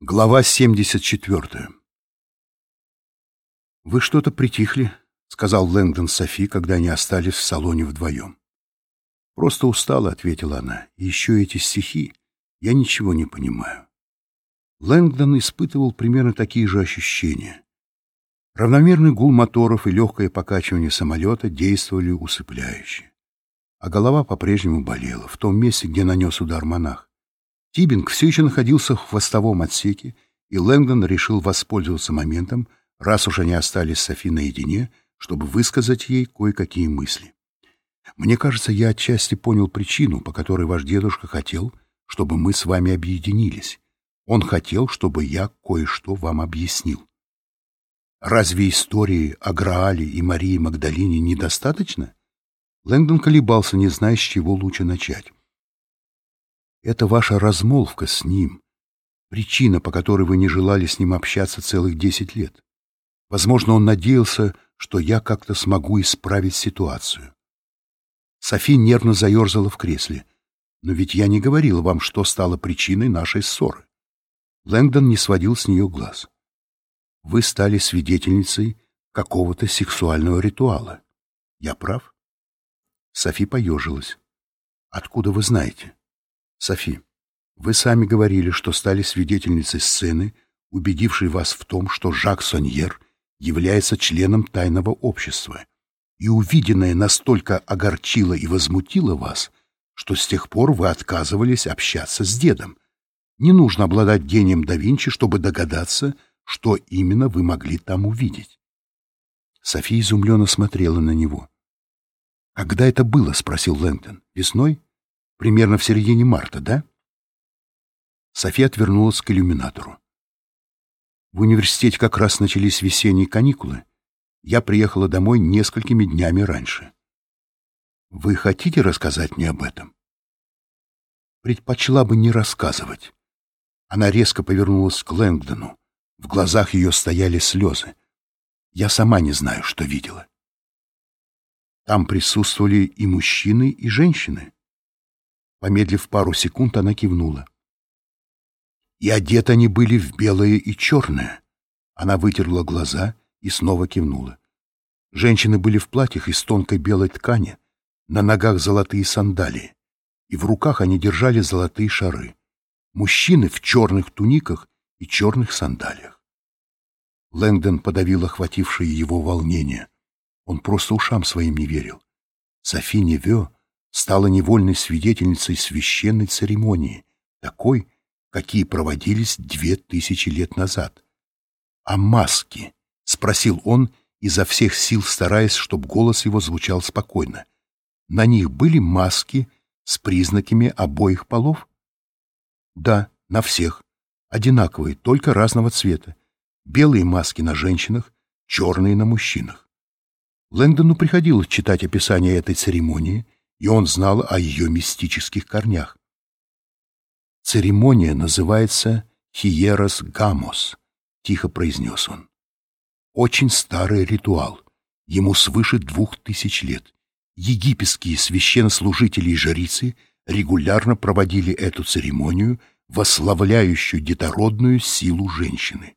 Глава 74 «Вы что-то притихли», — сказал Лэнгдон Софи, когда они остались в салоне вдвоем. «Просто устала», — ответила она. «И еще эти стихи. Я ничего не понимаю». Лэнгдон испытывал примерно такие же ощущения. Равномерный гул моторов и легкое покачивание самолета действовали усыпляюще. А голова по-прежнему болела в том месте, где нанес удар монах. Тибинг все еще находился в хвостовом отсеке, и Лэнгдон решил воспользоваться моментом, раз уж они остались с Софи наедине, чтобы высказать ей кое-какие мысли. «Мне кажется, я отчасти понял причину, по которой ваш дедушка хотел, чтобы мы с вами объединились. Он хотел, чтобы я кое-что вам объяснил. Разве истории о Граале и Марии Магдалине недостаточно?» Лэнгдон колебался, не зная, с чего лучше начать. Это ваша размолвка с ним, причина, по которой вы не желали с ним общаться целых десять лет. Возможно, он надеялся, что я как-то смогу исправить ситуацию. Софи нервно заерзала в кресле. Но ведь я не говорила вам, что стало причиной нашей ссоры. Лэнгдон не сводил с нее глаз. Вы стали свидетельницей какого-то сексуального ритуала. Я прав? Софи поежилась. Откуда вы знаете? Софи, вы сами говорили, что стали свидетельницей сцены, убедившей вас в том, что Жак Соньер является членом тайного общества, и увиденное настолько огорчило и возмутило вас, что с тех пор вы отказывались общаться с дедом. Не нужно обладать гением да Винчи, чтобы догадаться, что именно вы могли там увидеть. София изумленно смотрела на него. «Когда это было?» — спросил Лэнгдон. «Весной?» Примерно в середине марта, да? София отвернулась к иллюминатору. В университете как раз начались весенние каникулы. Я приехала домой несколькими днями раньше. Вы хотите рассказать мне об этом? Предпочла бы не рассказывать. Она резко повернулась к Лэнгдону. В глазах ее стояли слезы. Я сама не знаю, что видела. Там присутствовали и мужчины, и женщины. Помедлив пару секунд, она кивнула. И одеты они были в белое и черное. Она вытерла глаза и снова кивнула. Женщины были в платьях из тонкой белой ткани, на ногах золотые сандалии, и в руках они держали золотые шары. Мужчины в черных туниках и черных сандалиях. Лэнгдон подавил охватившее его волнение. Он просто ушам своим не верил. Софи Невё стала невольной свидетельницей священной церемонии, такой, какие проводились две тысячи лет назад. «А маски?» — спросил он, изо всех сил стараясь, чтобы голос его звучал спокойно. «На них были маски с признаками обоих полов?» «Да, на всех. Одинаковые, только разного цвета. Белые маски на женщинах, черные на мужчинах. Лэнгдону приходилось читать описание этой церемонии — и он знал о ее мистических корнях. «Церемония называется Хиерос Гамос», — тихо произнес он. «Очень старый ритуал, ему свыше двух тысяч лет. Египетские священнослужители и жрицы регулярно проводили эту церемонию, восславляющую детородную силу женщины.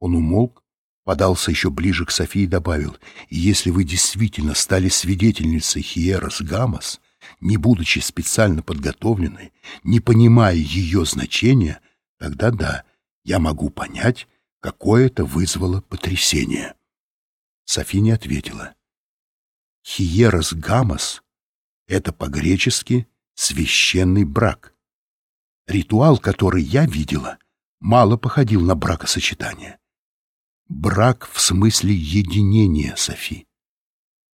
Он умолк, подался еще ближе к Софии и добавил, «И если вы действительно стали свидетельницей Хиерос Гамас, не будучи специально подготовленной, не понимая ее значения, тогда да, я могу понять, какое это вызвало потрясение». Софи не ответила. Хиерос Гамас — это по-гречески «священный брак». Ритуал, который я видела, мало походил на бракосочетание. Брак в смысле единения, Софи.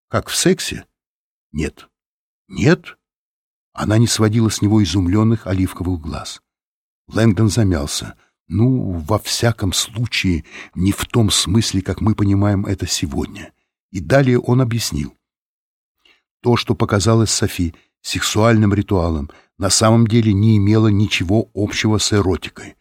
Как в сексе? Нет. Нет? Она не сводила с него изумленных оливковых глаз. Лэнгдон замялся. Ну, во всяком случае, не в том смысле, как мы понимаем это сегодня. И далее он объяснил. То, что показалось Софи сексуальным ритуалом, на самом деле не имело ничего общего с эротикой.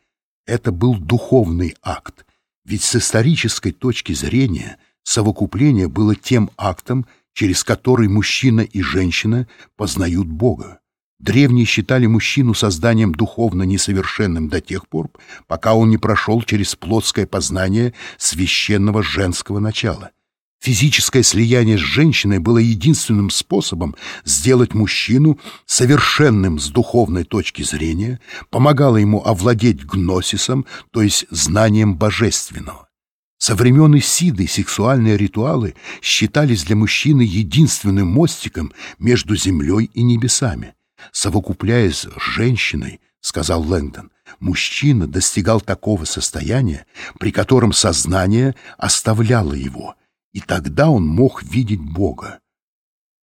Это был духовный акт, ведь с исторической точки зрения совокупление было тем актом, через который мужчина и женщина познают Бога. Древние считали мужчину созданием духовно несовершенным до тех пор, пока он не прошел через плотское познание священного женского начала. Физическое слияние с женщиной было единственным способом сделать мужчину совершенным с духовной точки зрения, помогало ему овладеть гносисом, то есть знанием божественного. Со времен Исиды сексуальные ритуалы считались для мужчины единственным мостиком между землей и небесами. Совокупляясь с женщиной, сказал Лэнгдон, мужчина достигал такого состояния, при котором сознание оставляло его, и тогда он мог видеть Бога.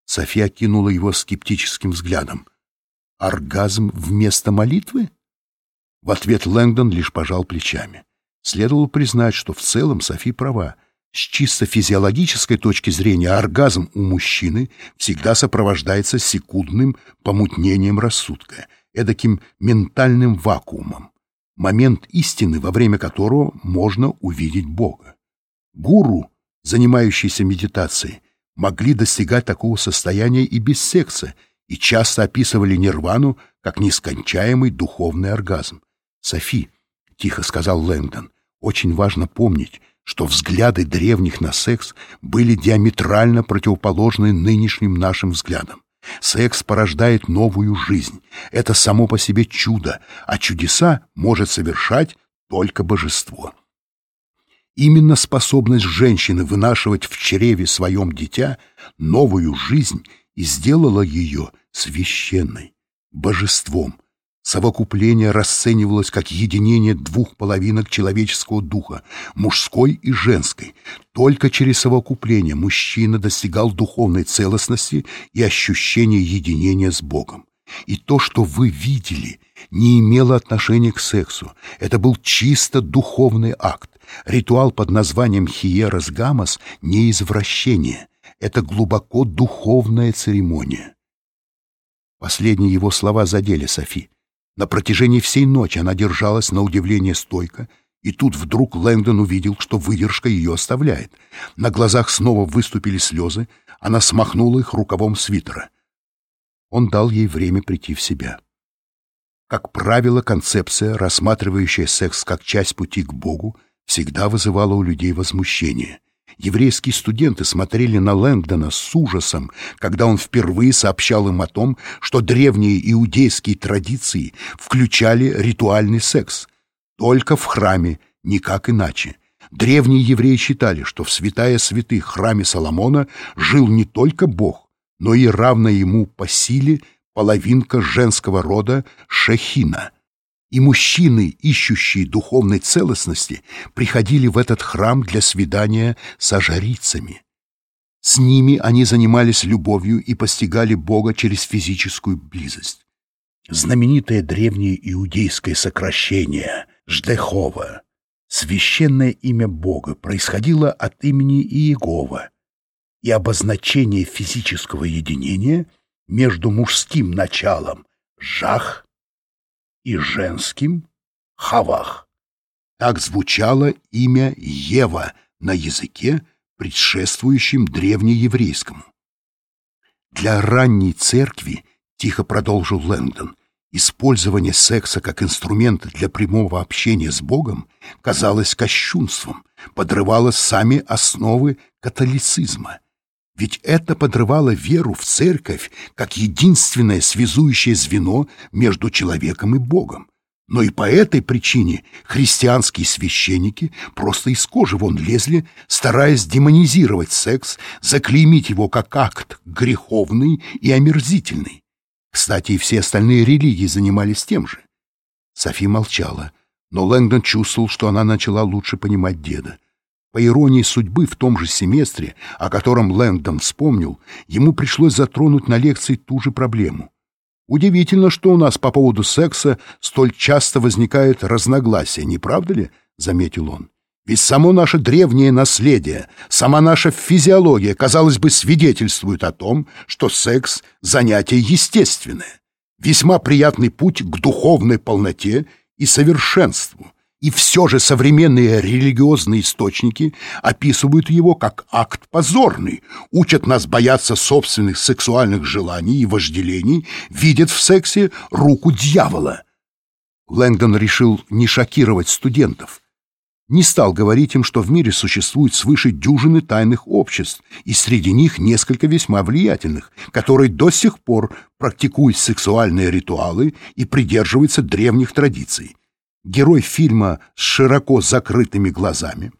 София кинула его скептическим взглядом. «Оргазм вместо молитвы?» В ответ Лэнгдон лишь пожал плечами. Следовало признать, что в целом Софи права. С чисто физиологической точки зрения оргазм у мужчины всегда сопровождается секундным помутнением рассудка, эдаким ментальным вакуумом, момент истины, во время которого можно увидеть Бога. Гуру, занимающиеся медитацией, могли достигать такого состояния и без секса, и часто описывали нирвану как нескончаемый духовный оргазм. «Софи», — тихо сказал Лэндон, очень важно помнить, что взгляды древних на секс были диаметрально противоположны нынешним нашим взглядам. Секс порождает новую жизнь. Это само по себе чудо, а чудеса может совершать только божество. Именно способность женщины вынашивать в чреве своем дитя новую жизнь и сделала ее священной, божеством, Совокупление расценивалось как единение двух половинок человеческого духа, мужской и женской. Только через совокупление мужчина достигал духовной целостности и ощущения единения с Богом. И то, что вы видели, не имело отношения к сексу. Это был чисто духовный акт. Ритуал под названием «Хиерос Гамас» не извращение. Это глубоко духовная церемония. Последние его слова задели Софи. На протяжении всей ночи она держалась на удивление стойко, и тут вдруг Лэнгдон увидел, что выдержка ее оставляет. На глазах снова выступили слезы, она смахнула их рукавом свитера. Он дал ей время прийти в себя. Как правило, концепция, рассматривающая секс как часть пути к Богу, всегда вызывала у людей возмущение. Еврейские студенты смотрели на Лэнгдона с ужасом, когда он впервые сообщал им о том, что древние иудейские традиции включали ритуальный секс. Только в храме, никак иначе. Древние евреи считали, что в святая святых храме Соломона жил не только Бог, но и равная ему по силе половинка женского рода Шехина — и мужчины, ищущие духовной целостности, приходили в этот храм для свидания со жрицами. С ними они занимались любовью и постигали Бога через физическую близость. Знаменитое древнее иудейское сокращение Ждехова, священное имя Бога, происходило от имени Иегова, и обозначение физического единения между мужским началом Жах и женским «хавах». Так звучало имя Ева на языке, предшествующем древнееврейскому. Для ранней церкви, тихо продолжил Лэнгдон, использование секса как инструмента для прямого общения с Богом казалось кощунством, подрывало сами основы католицизма — ведь это подрывало веру в церковь как единственное связующее звено между человеком и Богом. Но и по этой причине христианские священники просто из кожи вон лезли, стараясь демонизировать секс, заклеймить его как акт греховный и омерзительный. Кстати, и все остальные религии занимались тем же. Софи молчала, но Лэнгдон чувствовал, что она начала лучше понимать деда. По иронии судьбы, в том же семестре, о котором Лэнгдон вспомнил, ему пришлось затронуть на лекции ту же проблему. «Удивительно, что у нас по поводу секса столь часто возникает разногласия, не правда ли?» — заметил он. «Ведь само наше древнее наследие, сама наша физиология, казалось бы, свидетельствует о том, что секс — занятие естественное, весьма приятный путь к духовной полноте и совершенству, И все же современные религиозные источники описывают его как акт позорный, учат нас бояться собственных сексуальных желаний и вожделений, видят в сексе руку дьявола. Лэнгдон решил не шокировать студентов. Не стал говорить им, что в мире существует свыше дюжины тайных обществ, и среди них несколько весьма влиятельных, которые до сих пор практикуют сексуальные ритуалы и придерживаются древних традиций герой фильма с широко закрытыми глазами,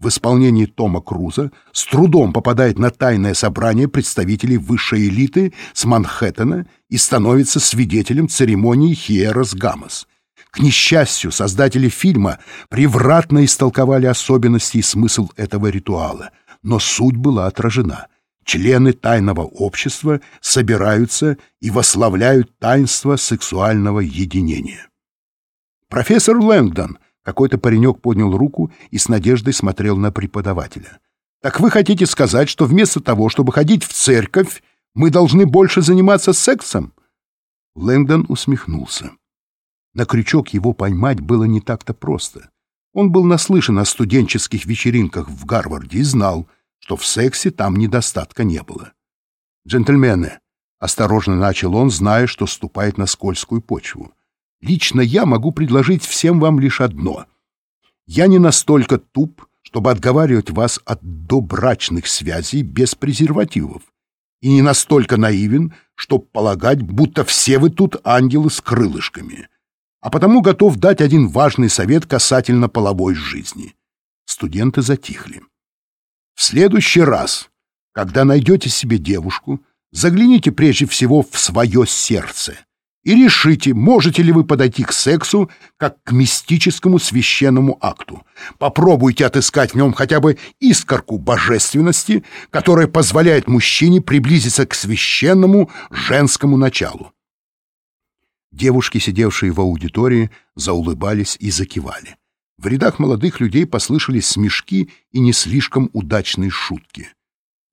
в исполнении Тома Круза с трудом попадает на тайное собрание представителей высшей элиты с Манхэттена и становится свидетелем церемонии Хиерос Гамос. К несчастью, создатели фильма превратно истолковали особенности и смысл этого ритуала, но суть была отражена. Члены тайного общества собираются и восславляют таинство сексуального единения. «Профессор Лэнгдон!» Какой-то паренек поднял руку и с надеждой смотрел на преподавателя. «Так вы хотите сказать, что вместо того, чтобы ходить в церковь, мы должны больше заниматься сексом?» Лэнгдон усмехнулся. На крючок его поймать было не так-то просто. Он был наслышан о студенческих вечеринках в Гарварде и знал, что в сексе там недостатка не было. «Джентльмены», — осторожно начал он, зная, что ступает на скользкую почву, Лично я могу предложить всем вам лишь одно. Я не настолько туп, чтобы отговаривать вас от добрачных связей без презервативов, и не настолько наивен, чтобы полагать, будто все вы тут ангелы с крылышками, а потому готов дать один важный совет касательно половой жизни. Студенты затихли. В следующий раз, когда найдете себе девушку, загляните прежде всего в свое сердце — и решите, можете ли вы подойти к сексу как к мистическому священному акту. Попробуйте отыскать в нем хотя бы искорку божественности, которая позволяет мужчине приблизиться к священному женскому началу. Девушки, сидевшие в аудитории, заулыбались и закивали. В рядах молодых людей послышались смешки и не слишком удачные шутки.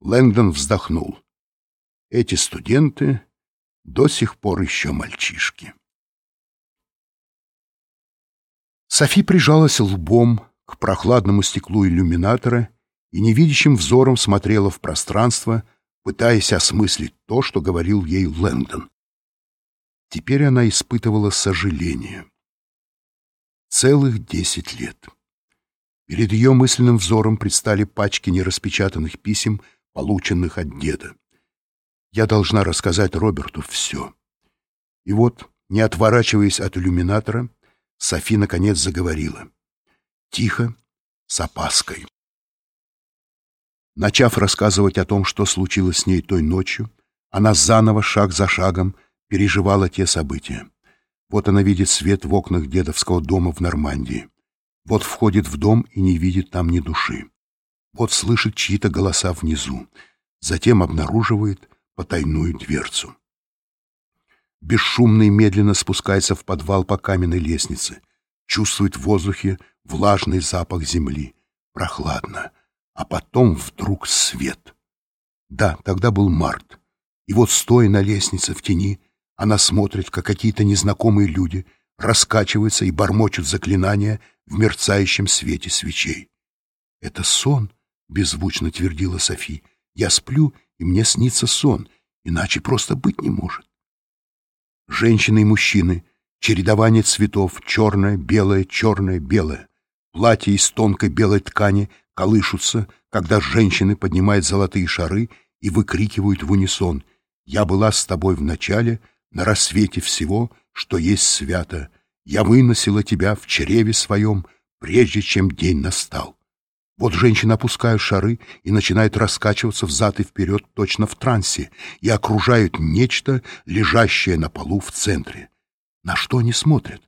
Лэнгдон вздохнул. Эти студенты до сих пор еще мальчишки. Софи прижалась лбом к прохладному стеклу иллюминатора и невидящим взором смотрела в пространство, пытаясь осмыслить то, что говорил ей Лэндон. Теперь она испытывала сожаление. Целых десять лет. Перед ее мысленным взором предстали пачки нераспечатанных писем, полученных от деда. Я должна рассказать Роберту все. И вот, не отворачиваясь от иллюминатора, Софи наконец заговорила. Тихо, с опаской. Начав рассказывать о том, что случилось с ней той ночью, она заново, шаг за шагом, переживала те события. Вот она видит свет в окнах дедовского дома в Нормандии. Вот входит в дом и не видит там ни души. Вот слышит чьи-то голоса внизу. Затем обнаруживает, потайную дверцу. Бесшумно и медленно спускается в подвал по каменной лестнице, чувствует в воздухе влажный запах земли, прохладно, а потом вдруг свет. Да, тогда был март, и вот, стоя на лестнице в тени, она смотрит, как какие-то незнакомые люди раскачиваются и бормочут заклинания в мерцающем свете свечей. «Это сон», — беззвучно твердила Софи. «Я сплю и мне снится сон, иначе просто быть не может. Женщины и мужчины, чередование цветов, черное, белое, черное, белое. Платья из тонкой белой ткани колышутся, когда женщины поднимают золотые шары и выкрикивают в унисон «Я была с тобой в начале, на рассвете всего, что есть свято. Я выносила тебя в чреве своем, прежде чем день настал». Вот женщина опускают шары и начинает раскачиваться взад и вперед точно в трансе и окружают нечто, лежащее на полу в центре. На что они смотрят?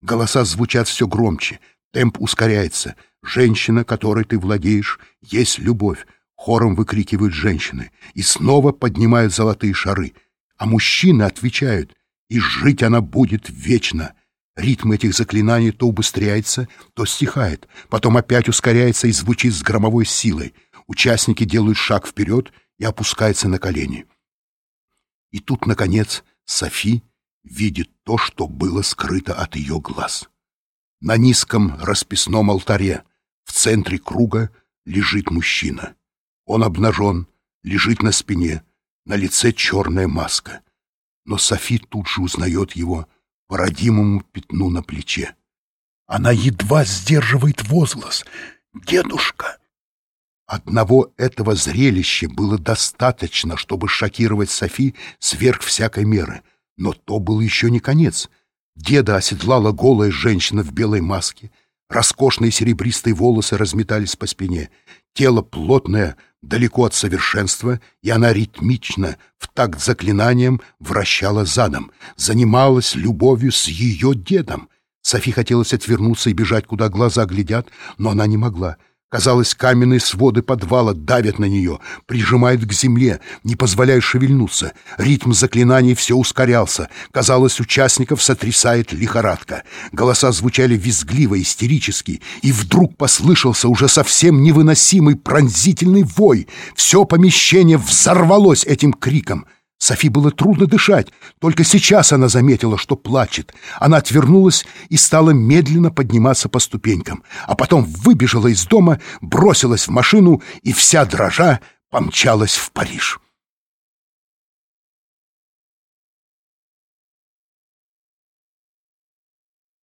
Голоса звучат все громче, темп ускоряется. «Женщина, которой ты владеешь, есть любовь», — хором выкрикивают женщины, и снова поднимают золотые шары. А мужчины отвечают, «И жить она будет вечно». Ритм этих заклинаний то убыстряется, то стихает, потом опять ускоряется и звучит с громовой силой. Участники делают шаг вперед и опускаются на колени. И тут, наконец, Софи видит то, что было скрыто от ее глаз. На низком расписном алтаре в центре круга лежит мужчина. Он обнажен, лежит на спине, на лице черная маска. Но Софи тут же узнает его по родимому пятну на плече. Она едва сдерживает возглас. «Дедушка!» Одного этого зрелища было достаточно, чтобы шокировать Софи сверх всякой меры. Но то был еще не конец. Деда оседлала голая женщина в белой маске. Роскошные серебристые волосы разметались по спине. Тело плотное, далеко от совершенства, и она ритмично, в такт заклинанием, вращала задом, занималась любовью с ее дедом. Софи хотелось отвернуться и бежать, куда глаза глядят, но она не могла. Казалось, каменные своды подвала давят на нее, прижимают к земле, не позволяют шевельнуться. Ритм заклинаний все ускорялся. Казалось, участников сотрясает лихорадка. Голоса звучали визгливо, истерически, и вдруг послышался уже совсем невыносимый пронзительный вой. Все помещение взорвалось этим криком — Софи было трудно дышать. Только сейчас она заметила, что плачет. Она отвернулась и стала медленно подниматься по ступенькам, а потом выбежала из дома, бросилась в машину и вся дрожа помчалась в Париж.